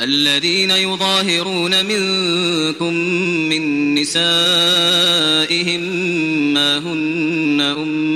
الذين يظاهرون منكم من نسائهم ما هن أمهاتهم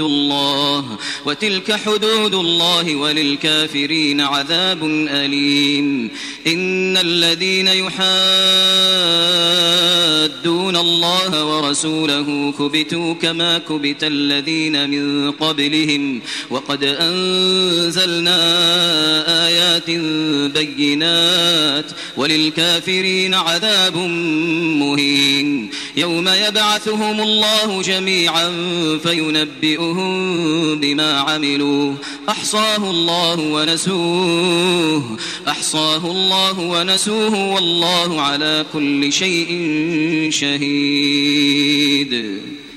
الله وتلك حدود الله وللكافرين عذاب أليم. إن الذين يحادون الله ورسوله كبتوا كما كبت الذين من قبلهم وقد أنزلنا آيات بينات وللكافرين عذاب مهين. يوم يبعثهم الله جميعا فينبئهم بما عملوا. أحصاه الله ونسوه. أحصاه الله ونسوه والله على كل شيء شهيد.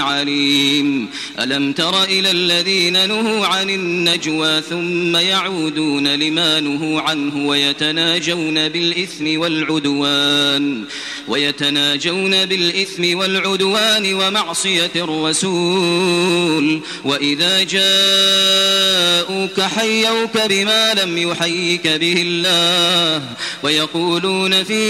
عليم. ألم تر إلى الذين نهوا عن النجوى ثم يعودون لما نهوا عنه ويتناجون بالإثم والعدوان؟ ويتناجون بالإثم والعدوان ومعصية الرسول. وإذا جاءوك حيوك بما لم يحيك به الله. ويقولون في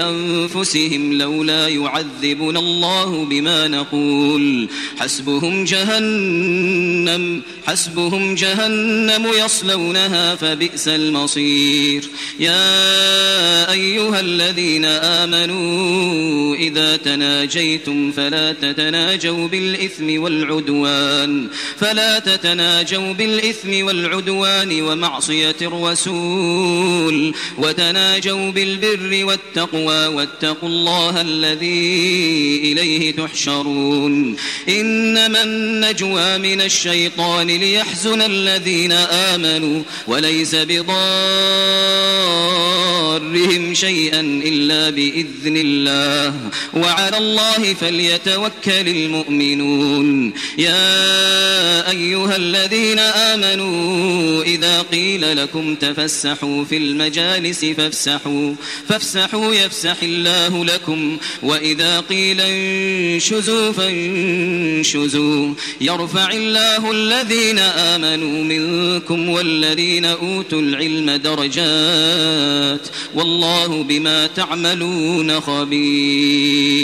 أنفسهم لولا يعذبنا الله بما نقول. حسبهم جهنم حسبهم جهنم يصلونها فبئس المصير. يا أيها الذين آمنوا إذا تناجيتم فلا تتناجوا بالإثم والعدوان فلا تتناجوا بالإثم والعدوان ومعصية الرسول وتناجوا بالبر والتقوى واتقوا الله الذي إليه تحشرون إنما النجوى من الشيطان ليحزن الذين آمنوا وليس بضارهم شيئا إلا بإذن الله. وعلى الله فليتوكل المؤمنون. يا أيها الذين آمنوا إذا قيل لكم تفسحوا في المجالس فافسحوا فافسحوا يفسح الله لكم. وإذا قيل انشزوا فانشزوا. يرفع الله الذين آمنوا منكم والذين أوتوا العلم درجات. والله بما تعملون خبير.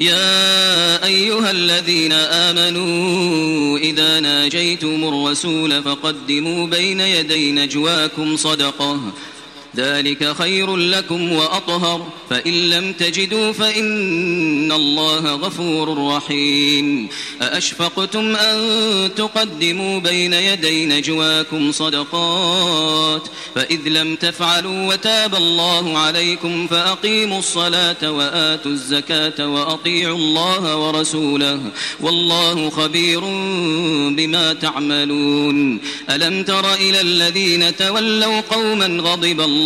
يا أيها الذين آمنوا إذا ناجيتم الرسول فقدموا بين يدي نجواكم صدقة. ذلك خير لكم وأطهر. فإن لم تجدوا فإن الله غفور رحيم. أأشفقتم أن تقدموا بين يدي نجواكم صدقات. فإذ لم تفعلوا وتاب الله عليكم فأقيموا الصلاة وآتوا الزكاة وأطيعوا الله ورسوله. والله خبير بما تعملون. ألم تر إلى الذين تولوا قوما غضب الله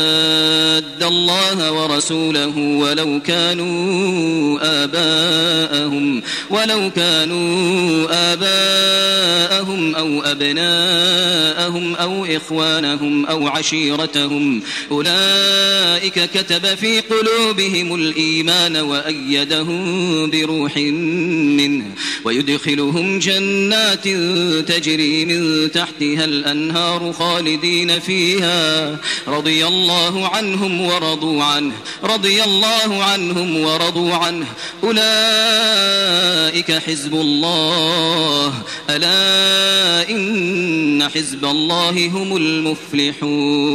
الله ورسوله ولو كانوا آباءهم ولو كانوا آباءهم أو أبناءهم أو إخوانهم أو عشيرتهم. أولئك كتب في قلوبهم الإيمان وأيدهم بروح منه. ويدخلهم جنات تجري من تحتها الأنهار خالدين فيها. رضي الله عنهم ورضوا عنه رضي الله عنهم ورضوا عنه. أولئك حزب الله. ألا إن حزب الله هم المفلحون.